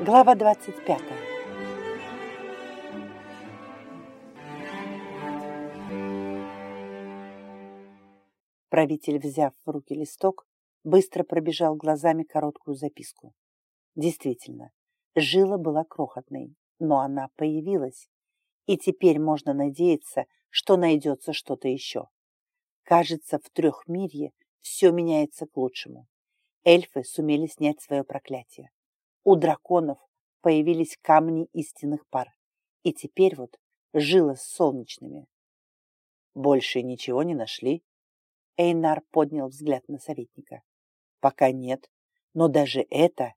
Глава 25. Правитель, взяв в руки листок, быстро пробежал глазами короткую записку. Действительно, жила была крохотной, но она появилась, и теперь можно надеяться, что найдется что-то еще. Кажется, в трехмирье все меняется к лучшему. Эльфы сумели снять свое проклятие. У драконов появились камни истинных пар, и теперь вот жила с солнечными. Больше ничего не нашли? Эйнар поднял взгляд на советника. Пока нет, но даже это,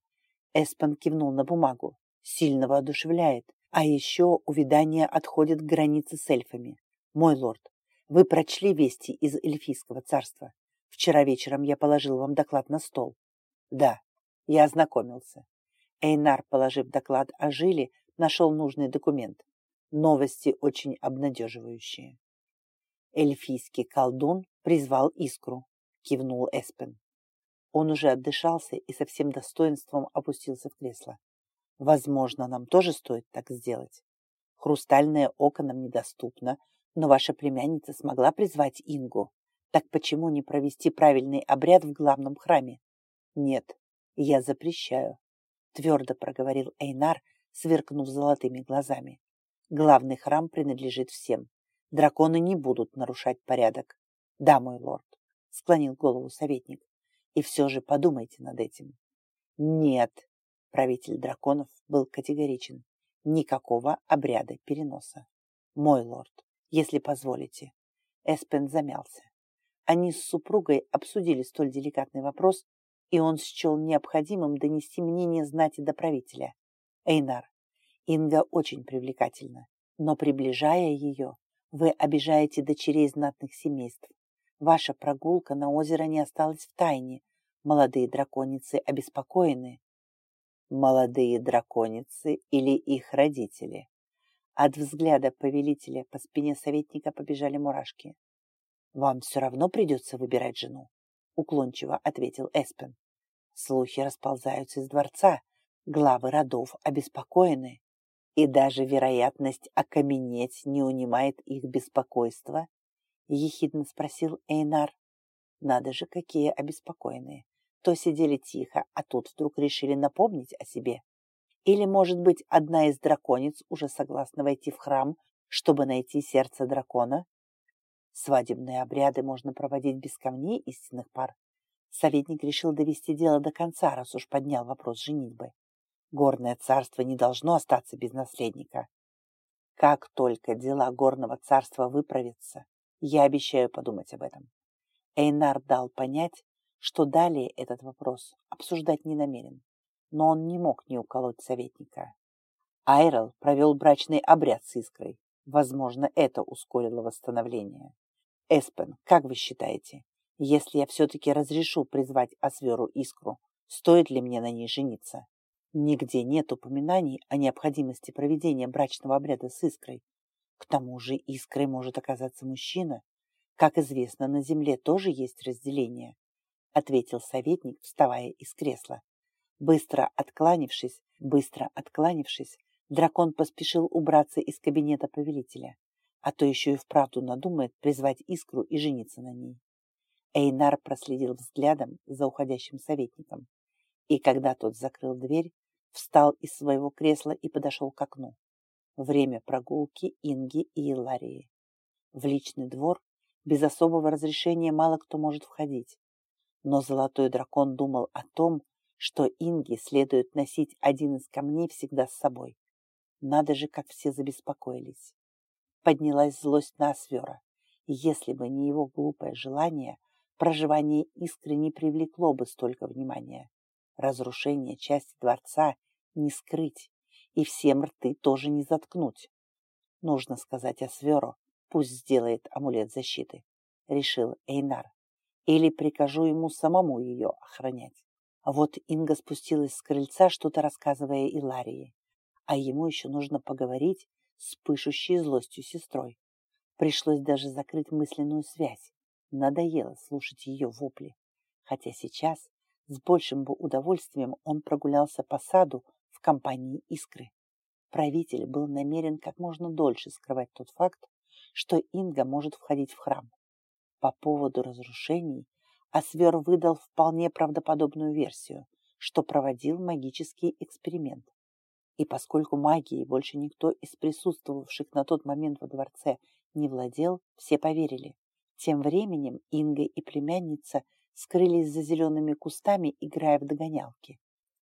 Эспан кивнул на бумагу, сильно воодушевляет. А еще увядание отходит к границе с эльфами. Мой лорд, вы прочли вести из эльфийского царства? Вчера вечером я положил вам доклад на стол. Да, я ознакомился. Эйнар, положив доклад о жиле, нашел нужный документ. Новости очень обнадеживающие. Эльфийский колдун призвал искру, кивнул Эспен. Он уже отдышался и со всем достоинством опустился в кресло. Возможно, нам тоже стоит так сделать. Хрустальное око нам недоступно, но ваша племянница смогла призвать Ингу. Так почему не провести правильный обряд в главном храме? Нет, я запрещаю, твердо проговорил Эйнар, сверкнув золотыми глазами. Главный храм принадлежит всем. Драконы не будут нарушать порядок. Да, мой лорд, склонил голову советник. И все же подумайте над этим. Нет, правитель драконов был категоричен. Никакого обряда переноса. Мой лорд, если позволите. Эспен замялся. Они с супругой обсудили столь деликатный вопрос, и он счел необходимым донести мнение знати до правителя. Эйнар, Инга очень привлекательна, но приближая ее, вы обижаете дочерей знатных семейств. Ваша прогулка на озеро не осталась в тайне. Молодые драконицы обеспокоены. Молодые драконицы или их родители? От взгляда повелителя по спине советника побежали мурашки. «Вам все равно придется выбирать жену», — уклончиво ответил Эспен. «Слухи расползаются из дворца, главы родов обеспокоены, и даже вероятность окаменеть не унимает их беспокойство?» — ехидно спросил Эйнар. «Надо же, какие обеспокоенные! То сидели тихо, а тут вдруг решили напомнить о себе. Или, может быть, одна из дракониц уже согласна войти в храм, чтобы найти сердце дракона?» Свадебные обряды можно проводить без камней истинных пар. Советник решил довести дело до конца, раз уж поднял вопрос женитьбы. Горное царство не должно остаться без наследника. Как только дела горного царства выправятся, я обещаю подумать об этом. Эйнар дал понять, что далее этот вопрос обсуждать не намерен, но он не мог не уколоть советника. Айрел провел брачный обряд с искрой. Возможно, это ускорило восстановление. Эспен, как вы считаете, если я все-таки разрешу призвать Асверу Искру, стоит ли мне на ней жениться? Нигде нет упоминаний о необходимости проведения брачного обряда с Искрой. К тому же Искрой может оказаться мужчина. Как известно, на земле тоже есть разделение, ответил советник, вставая из кресла. Быстро откланившись, быстро откланившись, дракон поспешил убраться из кабинета повелителя а то еще и вправду надумает призвать искру и жениться на ней. Эйнар проследил взглядом за уходящим советником, и когда тот закрыл дверь, встал из своего кресла и подошел к окну. Время прогулки Инги и Иларии. В личный двор без особого разрешения мало кто может входить. Но золотой дракон думал о том, что Инге следует носить один из камней всегда с собой. Надо же, как все забеспокоились поднялась злость на Освера. Если бы не его глупое желание, проживание искры не привлекло бы столько внимания. Разрушение части дворца не скрыть, и всем рты тоже не заткнуть. Нужно сказать Осверу, пусть сделает амулет защиты, решил Эйнар. Или прикажу ему самому ее охранять. Вот Инга спустилась с крыльца, что-то рассказывая Иларии. А ему еще нужно поговорить с пышущей злостью сестрой. Пришлось даже закрыть мысленную связь. Надоело слушать ее вопли. Хотя сейчас с большим бы удовольствием он прогулялся по саду в компании Искры. Правитель был намерен как можно дольше скрывать тот факт, что Инга может входить в храм. По поводу разрушений Асвер выдал вполне правдоподобную версию, что проводил магический эксперимент. И поскольку магией больше никто из присутствовавших на тот момент во дворце не владел, все поверили. Тем временем Инга и племянница скрылись за зелеными кустами, играя в догонялки.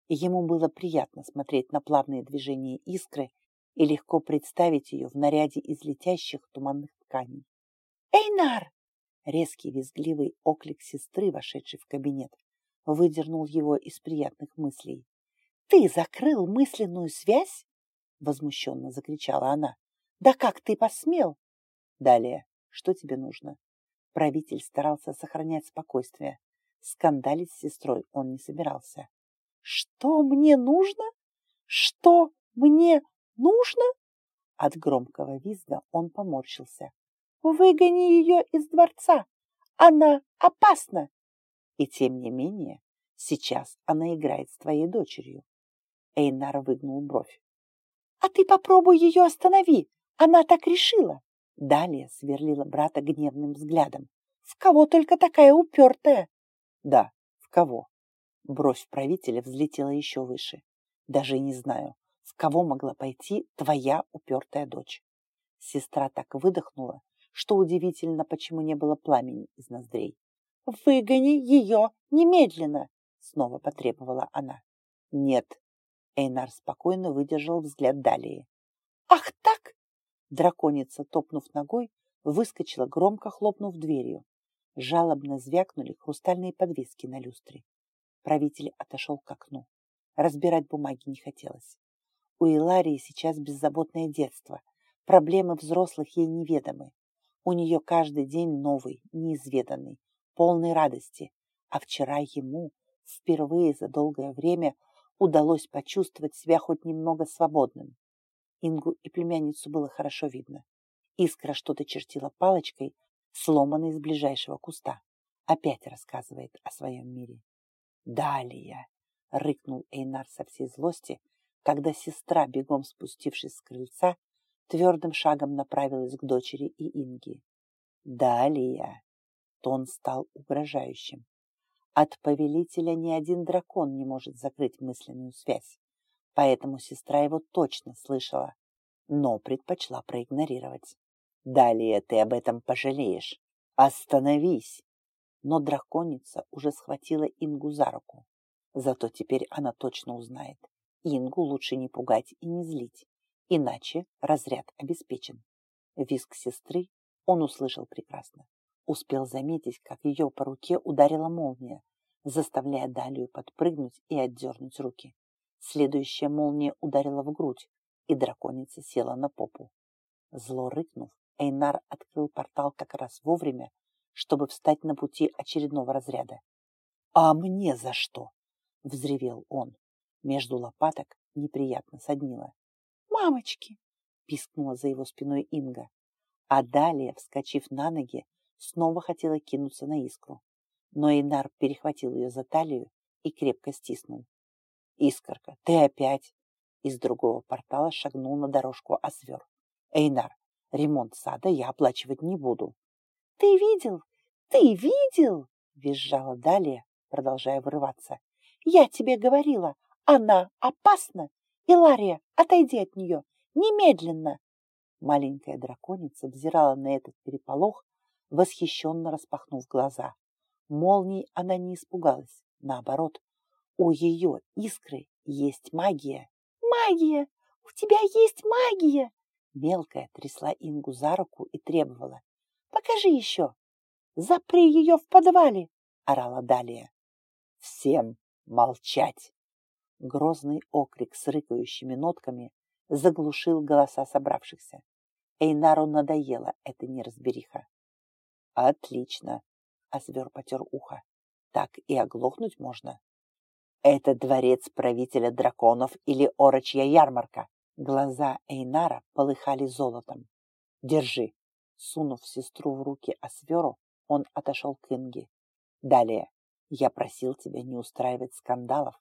Ему было приятно смотреть на плавные движения искры и легко представить ее в наряде из летящих туманных тканей. «Эйнар!» Резкий визгливый оклик сестры, вошедшей в кабинет, выдернул его из приятных мыслей. «Ты закрыл мысленную связь?» Возмущенно закричала она. «Да как ты посмел?» «Далее, что тебе нужно?» Правитель старался сохранять спокойствие. Скандалить с сестрой он не собирался. «Что мне нужно? Что мне нужно?» От громкого визга он поморщился. Выгони ее из дворца. Она опасна. И тем не менее, сейчас она играет с твоей дочерью. Эйнар выгнул бровь. А ты попробуй ее останови. Она так решила. Далее сверлила брата гневным взглядом. В кого только такая упертая? Да, в кого? Бровь правителя взлетела еще выше. Даже не знаю, в кого могла пойти твоя упертая дочь. Сестра так выдохнула, что удивительно, почему не было пламени из ноздрей. «Выгони ее немедленно!» — снова потребовала она. «Нет!» — Эйнар спокойно выдержал взгляд Далии. «Ах так!» Драконица, топнув ногой, выскочила, громко хлопнув дверью. Жалобно звякнули хрустальные подвески на люстре. Правитель отошел к окну. Разбирать бумаги не хотелось. У Иларии сейчас беззаботное детство. Проблемы взрослых ей неведомы. У нее каждый день новый, неизведанный, полный радости. А вчера ему впервые за долгое время удалось почувствовать себя хоть немного свободным. Ингу и племянницу было хорошо видно. Искра что-то чертила палочкой, сломанной из ближайшего куста. Опять рассказывает о своем мире. «Далее!» — рыкнул Эйнар со всей злости, когда сестра, бегом спустившись с крыльца, твердым шагом направилась к дочери и Инге. Далее тон стал угрожающим. От повелителя ни один дракон не может закрыть мысленную связь, поэтому сестра его точно слышала, но предпочла проигнорировать. Далее ты об этом пожалеешь. Остановись! Но драконица уже схватила Ингу за руку. Зато теперь она точно узнает. Ингу лучше не пугать и не злить. Иначе разряд обеспечен. Виск сестры он услышал прекрасно. Успел заметить, как ее по руке ударила молния, заставляя Далию подпрыгнуть и отдернуть руки. Следующая молния ударила в грудь, и драконица села на попу. Зло рыкнув, Эйнар открыл портал как раз вовремя, чтобы встать на пути очередного разряда. «А мне за что?» — взревел он. Между лопаток неприятно соднило. «Мамочки!» — пискнула за его спиной Инга. А далее, вскочив на ноги, снова хотела кинуться на искру. Но Инар перехватил ее за талию и крепко стиснул. «Искорка, ты опять!» Из другого портала шагнул на дорожку Освер. «Эйнар, ремонт сада я оплачивать не буду». «Ты видел? Ты видел?» Визжала Далия, продолжая вырываться. «Я тебе говорила, она опасна!» «Илария, отойди от нее! Немедленно!» Маленькая драконица взирала на этот переполох, восхищенно распахнув глаза. Молний она не испугалась. Наоборот, у ее искры есть магия. «Магия! У тебя есть магия!» Мелкая трясла Ингу за руку и требовала. «Покажи еще!» «Запри ее в подвале!» — орала Далия. «Всем молчать!» Грозный окрик с рыкающими нотками заглушил голоса собравшихся. Эйнару надоела эта неразбериха. «Отлично!» — Асвер потер ухо. «Так и оглохнуть можно?» «Это дворец правителя драконов или орочья ярмарка?» Глаза Эйнара полыхали золотом. «Держи!» Сунув сестру в руки Асверу, он отошел к Инге. «Далее, я просил тебя не устраивать скандалов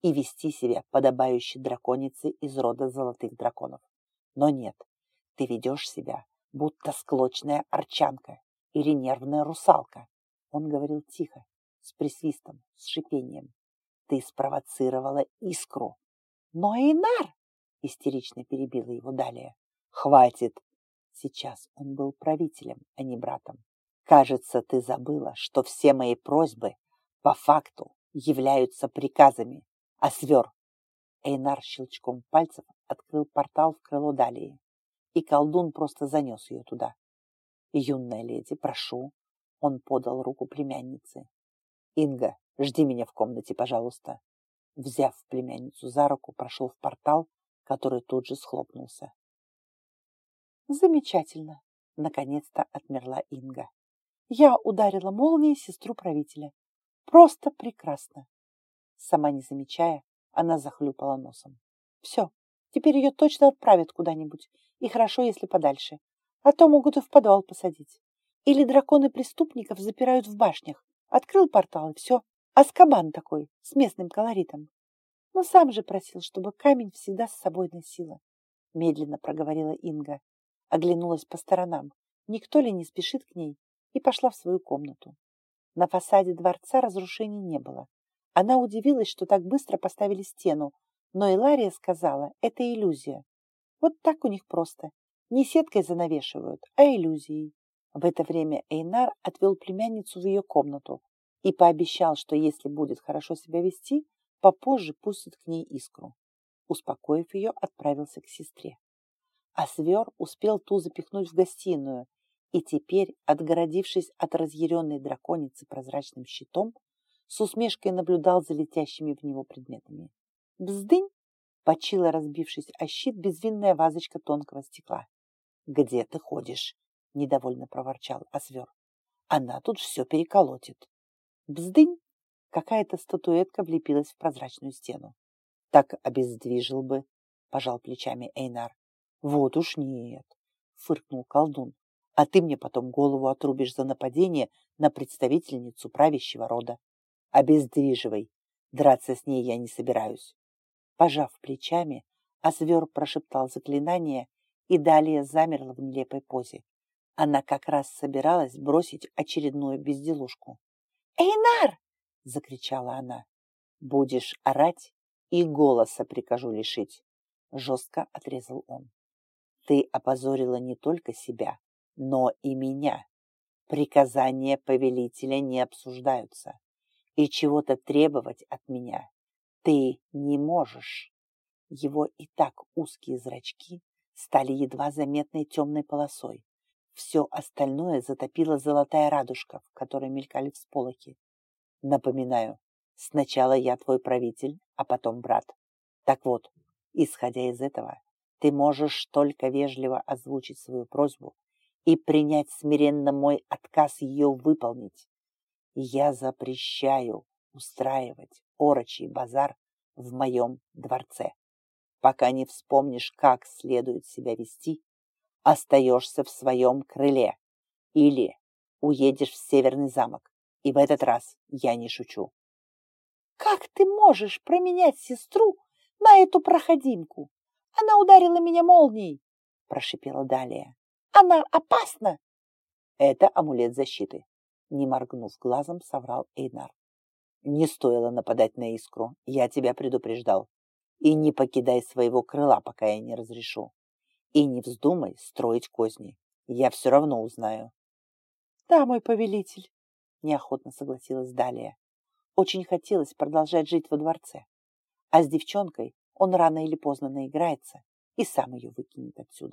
и вести себя подобающе драконице из рода золотых драконов. Но нет, ты ведешь себя, будто склочная арчанка или нервная русалка. Он говорил тихо, с присвистом, с шипением. Ты спровоцировала искру. Но Эйнар, истерично перебила его далее. Хватит. Сейчас он был правителем, а не братом. Кажется, ты забыла, что все мои просьбы по факту являются приказами. А свер. Эйнар щелчком пальцев открыл портал в крыло Далии, и колдун просто занес ее туда. «Юная леди, прошу!» Он подал руку племяннице. «Инга, жди меня в комнате, пожалуйста!» Взяв племянницу за руку, прошел в портал, который тут же схлопнулся. «Замечательно!» — наконец-то отмерла Инга. «Я ударила молнией сестру правителя. Просто прекрасно!» Сама не замечая, она захлюпала носом. «Все, теперь ее точно отправят куда-нибудь, и хорошо, если подальше, а то могут и в подвал посадить. Или драконы преступников запирают в башнях. Открыл портал, и все. Аскабан такой, с местным колоритом. Но сам же просил, чтобы камень всегда с собой носила. Медленно проговорила Инга. Оглянулась по сторонам. Никто ли не спешит к ней? И пошла в свою комнату. На фасаде дворца разрушений не было. Она удивилась, что так быстро поставили стену, но Илария сказала, это иллюзия. Вот так у них просто. Не сеткой занавешивают, а иллюзией. В это время Эйнар отвел племянницу в ее комнату и пообещал, что если будет хорошо себя вести, попозже пустит к ней искру. Успокоив ее, отправился к сестре. А свер успел ту запихнуть в гостиную, и теперь, отгородившись от разъяренной драконицы прозрачным щитом, с усмешкой наблюдал за летящими в него предметами. «Бздынь!» — почила, разбившись о щит, безвинная вазочка тонкого стекла. «Где ты ходишь?» — недовольно проворчал Освер. «Она тут все переколотит». «Бздынь!» — какая-то статуэтка влепилась в прозрачную стену. «Так обездвижил бы», — пожал плечами Эйнар. «Вот уж нет», — фыркнул колдун. «А ты мне потом голову отрубишь за нападение на представительницу правящего рода. Обездвиживай. Драться с ней я не собираюсь». Пожав плечами, Освер прошептал заклинание и далее замерла в нелепой позе. Она как раз собиралась бросить очередную безделушку. «Эйнар!» — закричала она. «Будешь орать, и голоса прикажу лишить», — жестко отрезал он. «Ты опозорила не только себя, но и меня. Приказания повелителя не обсуждаются, и чего-то требовать от меня ты не можешь». Его и так узкие зрачки стали едва заметной темной полосой. Все остальное затопила золотая радужка, в которой мелькали всполохи. Напоминаю, сначала я твой правитель, а потом брат. Так вот, исходя из этого, ты можешь только вежливо озвучить свою просьбу и принять смиренно мой отказ ее выполнить. Я запрещаю устраивать орочий базар в моем дворце пока не вспомнишь, как следует себя вести, остаешься в своем крыле или уедешь в Северный замок. И в этот раз я не шучу. «Как ты можешь променять сестру на эту проходимку? Она ударила меня молнией!» – прошипела Далия. «Она опасна!» «Это амулет защиты», – не моргнув глазом, соврал Эйнар. «Не стоило нападать на искру, я тебя предупреждал. И не покидай своего крыла, пока я не разрешу. И не вздумай строить козни. Я все равно узнаю. Да, мой повелитель, неохотно согласилась Далия. Очень хотелось продолжать жить во дворце. А с девчонкой он рано или поздно наиграется и сам ее выкинет отсюда.